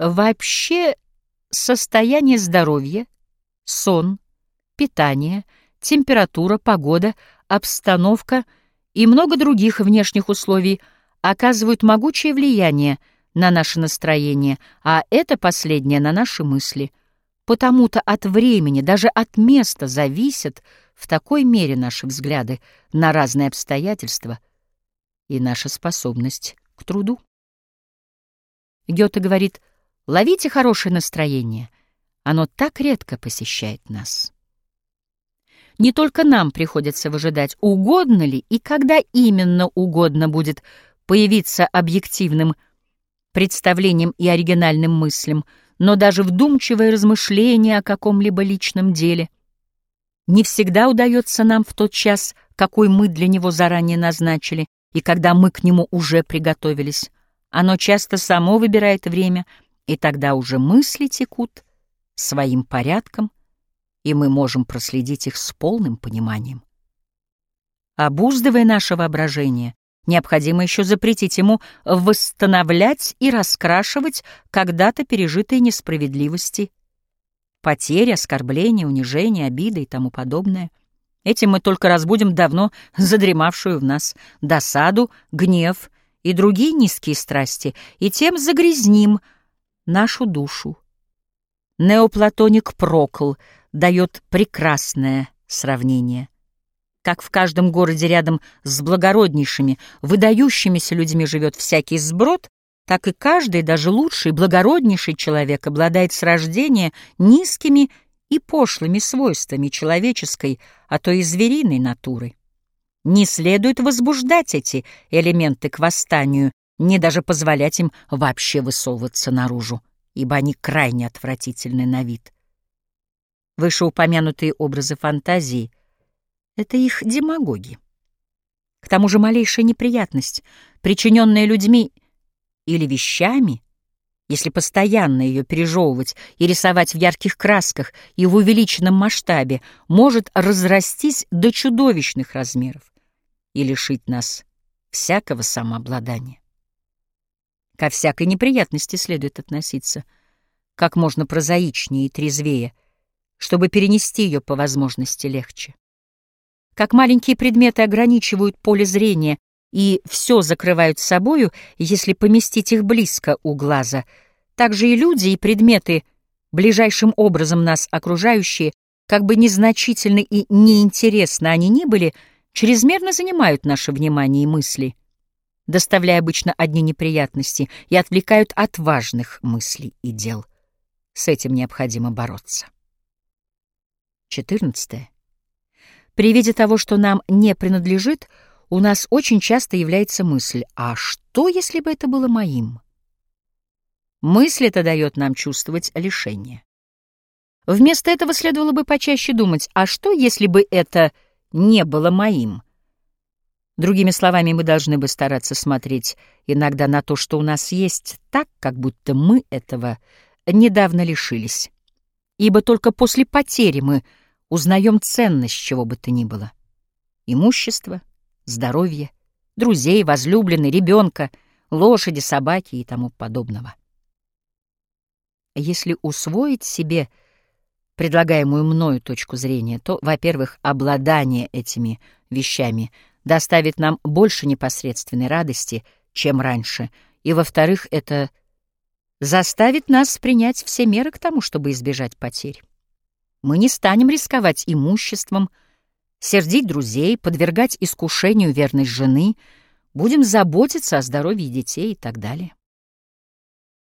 Вообще, состояние здоровья, сон, питание, температура, погода, обстановка и много других внешних условий оказывают могучее влияние на наше настроение, а это последнее на наши мысли. Потому-то от времени, даже от места зависят в такой мере наши взгляды на разные обстоятельства и наша способность к труду. Гёте говорит, ловите хорошее настроение, оно так редко посещает нас. Не только нам приходится выжидать, угодно ли и когда именно угодно будет появиться объективным представлением и оригинальным мыслям, но даже вдумчивое размышление о каком-либо личном деле не всегда удается нам в тот час, какой мы для него заранее назначили, и когда мы к нему уже приготовились. Оно часто само выбирает время, и тогда уже мысли текут своим порядком, и мы можем проследить их с полным пониманием. Обуздывая наше воображение, необходимо еще запретить ему восстановлять и раскрашивать когда-то пережитые несправедливости, потери, оскорбления, унижения, обиды и тому подобное. Этим мы только разбудим давно задремавшую в нас досаду, гнев и другие низкие страсти, и тем загрязним нашу душу. Неоплатоник Прокл дает прекрасное сравнение. Как в каждом городе рядом с благороднейшими, выдающимися людьми живет всякий сброд, так и каждый, даже лучший, благороднейший человек обладает с рождения низкими и пошлыми свойствами человеческой, а то и звериной натуры. Не следует возбуждать эти элементы к восстанию, не даже позволять им вообще высовываться наружу, ибо они крайне отвратительны на вид. Вышеупомянутые образы фантазии — это их демагоги. К тому же малейшая неприятность, причиненная людьми или вещами, если постоянно ее пережевывать и рисовать в ярких красках и в увеличенном масштабе, может разрастись до чудовищных размеров и лишить нас всякого самообладания. Ко всякой неприятности следует относиться. Как можно прозаичнее и трезвее, чтобы перенести ее по возможности легче. Как маленькие предметы ограничивают поле зрения и все закрывают собою, если поместить их близко у глаза, так же и люди и предметы, ближайшим образом нас окружающие, как бы незначительны и неинтересны они ни были, чрезмерно занимают наше внимание и мысли, доставляя обычно одни неприятности и отвлекают от важных мыслей и дел. С этим необходимо бороться. 14. При виде того, что нам не принадлежит, у нас очень часто является мысль «А что, если бы это было моим?» Мысль это дает нам чувствовать лишение. Вместо этого следовало бы почаще думать «А что, если бы это не было моим. Другими словами, мы должны бы стараться смотреть иногда на то, что у нас есть, так, как будто мы этого недавно лишились. Ибо только после потери мы узнаем ценность чего бы то ни было. Имущество, здоровье, друзей, возлюбленной, ребенка, лошади, собаки и тому подобного. Если усвоить себе предлагаемую мною точку зрения, то, во-первых, обладание этими вещами доставит нам больше непосредственной радости, чем раньше, и, во-вторых, это заставит нас принять все меры к тому, чтобы избежать потерь. Мы не станем рисковать имуществом, сердить друзей, подвергать искушению верность жены, будем заботиться о здоровье детей и так далее.